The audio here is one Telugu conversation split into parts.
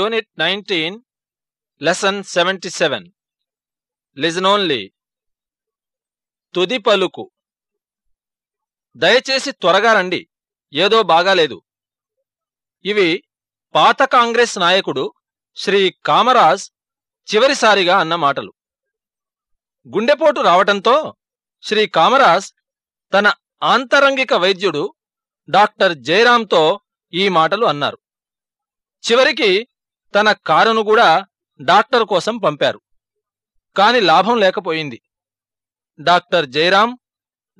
Unit nineteen lesson seventy seven listen only తుది పలుకు. దయచేసి త్వరగా రండి. ఏదో బాగాలేదు. ఇవి పాత కాంగ్రెస్ నాయకుడు శ్రీ కామరాజ్ చివరిసారిగా అన్న మాటలు. గుండెపోటు రావటంతో శ్రీ కామరాజ్ తన ఆంతరంగిక వైద్యుడు డాక్టర్ జయరాంతో ఈ మాటలు అన్నారు. చివరికి తన కారును కూడా డాక్టర్ కోసం పంపారు. కాని లాభం లేకపోయింది. డాక్టర్ జయరాం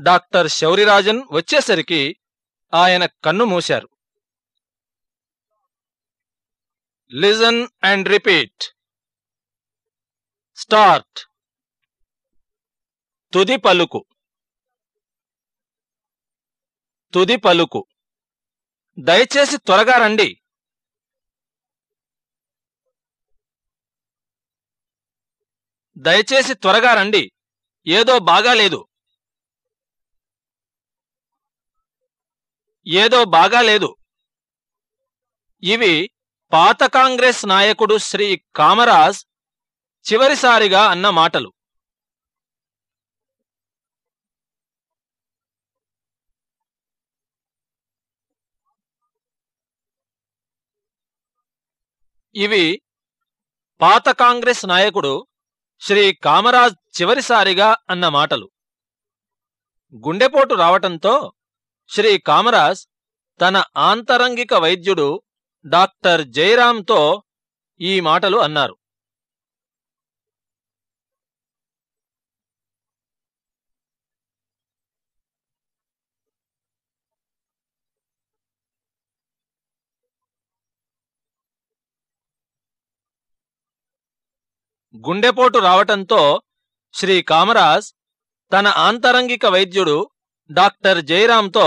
డాక్టర్ శౌరిరాజన్ వచ్చేసరికి ఆయన కన్ను మూశారు. Listen and repeat. స్టార్ట్. తుది పలుకు. తుది పలుకు. దయచేసి త్వరగా రండి. దయచేసి త్వరగా రండి. ఏదో బాగాలేదు. ఏదో బాగాలేదు. ఇవి పాత కాంగ్రెస్ నాయకుడు శ్రీ కామరాజ్ చివరిసారిగా అన్న మాటలు. ఇవి పాత కాంగ్రెస్ నాయకుడు శ్రీ కామరాజ్ చివరిసారిగా అన్న మాటలు. గుండెపోటు రావటంతో శ్రీ కామరాజ్ తన ఆంతరంగిక వైద్యుడు డాక్టర్ జయరాంతో ఈ మాటలు అన్నారు. గుండెపోటు రావటంతో శ్రీ కామరాజ్ తన ఆంతరంగిక వైద్యుడు డాక్టర్ జయరాంతో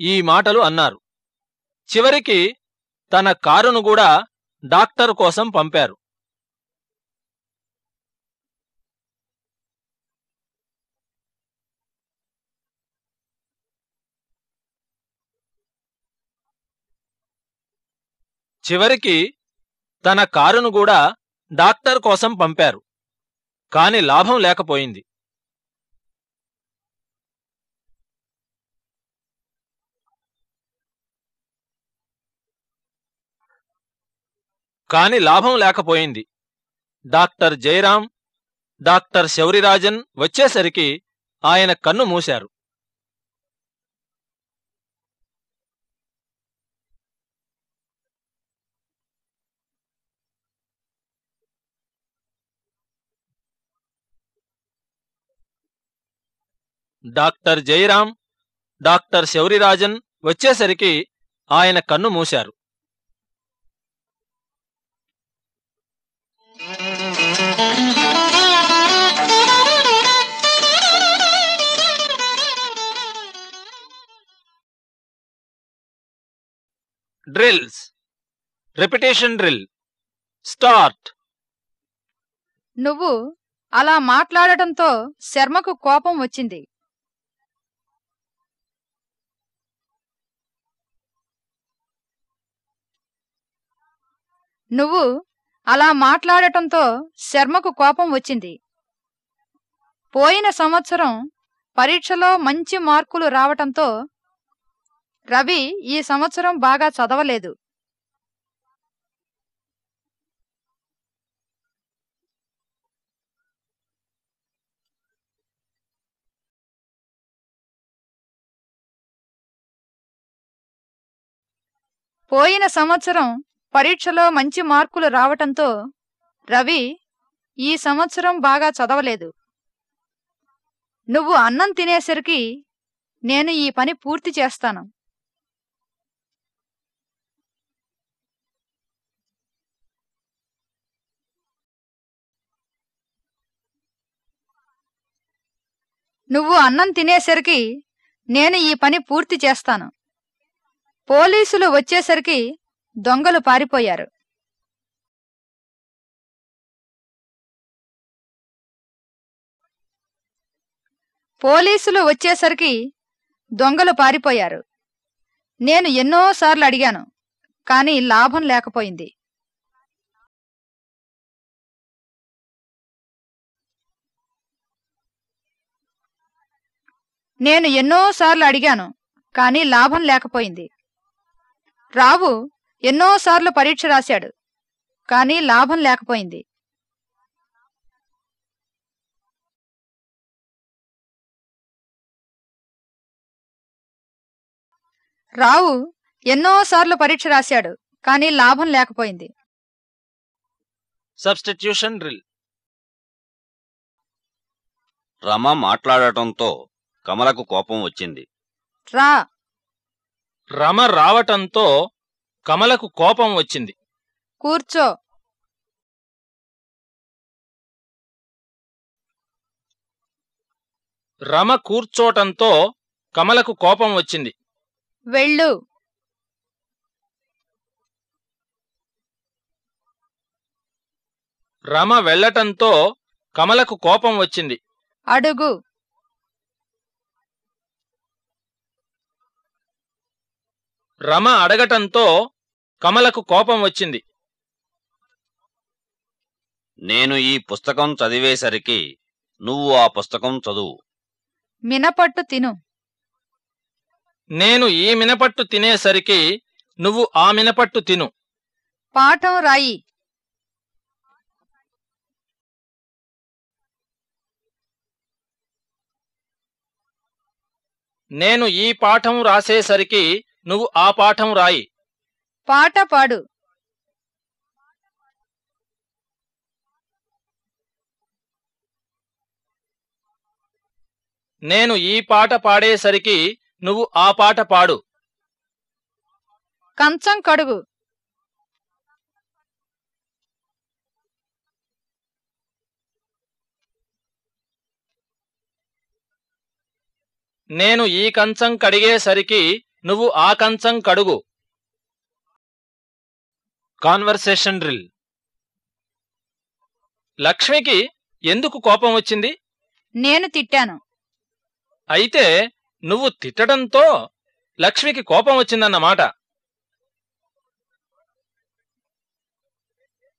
ఈ మాటలు అన్నారు. చివరికి తన కారును కూడా డాక్టర్ కోసం పంపారు. చివరికి తన కారును కూడా డాక్టర్ కోసం పంపారు. కాని లాభం లేకపోయింది. కాని లాభం లేకపోయింది. డాక్టర్ జయరాం డాక్టర్ శౌరిరాజన్ వచ్చేసరికి ఆయన కన్ను మూశారు. డాక్టర్ జయరాం డాక్టర్ శౌరిరాజన్ వచ్చేసరికి ఆయన కన్ను మూశారు. డ్రిల్స్. Repetition drill. స్టార్ట్. నువ్వు అలా మాట్లాడటంతో శర్మకు కోపం వచ్చింది. నువ్వు అలా మాట్లాడటంతో శర్మకు కోపం వచ్చింది. పోయిన సంవత్సరం పరీక్షలో మంచి మార్కులు రావటంతో రవి ఈ సంవత్సరం బాగా చదవలేదు. పోయిన సంవత్సరం పరీక్షలో మంచి మార్కులు రావటంతో రవి ఈ సంవత్సరం బాగా చదవలేదు. నువ్వు అన్నం తినేసరికి నేను ఈ పని పూర్తి చేస్తాను. నువ్వు అన్నం తినేసరికి నేను ఈ పని పూర్తి చేస్తాను. పోలీసులు వచ్చేసరికి దొంగలు పారిపోయారు. పోలీసులు వచ్చేసరికి దొంగలు పారిపోయారు. నేను ఎన్నోసార్లు అడిగాను కానీ లాభం లేకపోయింది. నేను ఎన్నోసార్లు అడిగాను కానీ లాభం లేకపోయింది. రావు ఎన్నోసార్లు పరీక్ష రాశాడు కానీ లాభం లేకపోయింది. రావు ఎన్నోసార్లు పరీక్ష రాశాడు కానీ లాభం లేకపోయింది. Substitution drill. రమ మాట్లాడటంతో కమలకు కోపం వచ్చింది. రా. రమ రావటంతో కమలకు కోపం వచ్చింది. కూర్చో. రమ కూర్చోటంతో కమలకు కోపం వచ్చింది. వెళ్ళు. రమ వెళ్ళటంతో కమలకు కోపం వచ్చింది. అడుగు. రమ అడగటంతో కమలకు కోపం వచ్చింది. నేను ఈ పుస్తకం చదివేసరికి నువ్వు ఆ పుస్తకం చదువు. మినపట్టు తిను. నేను ఈ మినపట్టు తినేసరికి నువ్వు ఆ మినపట్టు తిను. పాఠం రాయి. నేను ఈ పాఠం రాసేసరికి నువ్వు ఆ పాఠం రాయి. పాట పాడు. నేను ఈ పాట పాడేసరికి నువ్వు ఆ పాట పాడు. కంచం కడుగు. నేను ఈ కంచం కడిగేసరికి నువ్వు ఆ కంచం కడుగు. కాన్వర్సేషన్ డ్రిల్ లక్ష్మికి ఎందుకు కోపం వచ్చింది? నేను తిట్టాను. అయితే నువ్వు తిట్టడంతో లక్ష్మికి కోపం వచ్చిందన్నమాట.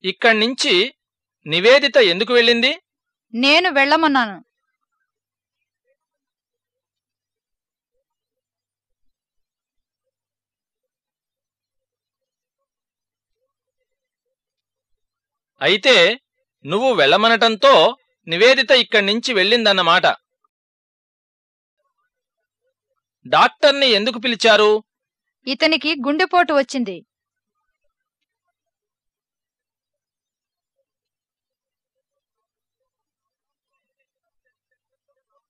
ఇక్కడ్నించి నివేదిత ఎందుకు వెళ్ళింది? నేను వెళ్ళమన్నాను. అయితే నువ్వు వెళ్ళమనటంతో నివేదిత ఇక్కడ్నించి వెళ్ళిందన్నమాట. డాక్టర్ని ఎందుకు పిలిచారు? ఇతనికి గుండెపోటు వచ్చింది.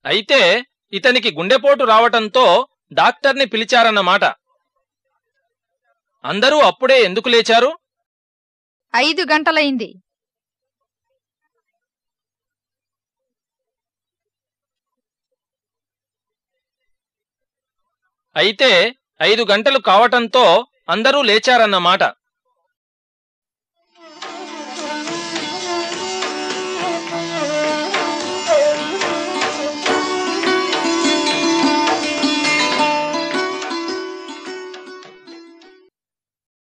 అయితే ఇతనికి గుండెపోటు రావటంతో డాక్టర్ని పిలిచారన్నమాట. అందరూ అప్పుడే ఎందుకు లేచారు? ఐదు గంటలైంది అయితే ఐదు గంటలు కావటంతో అందరూ లేచారన్నమాట.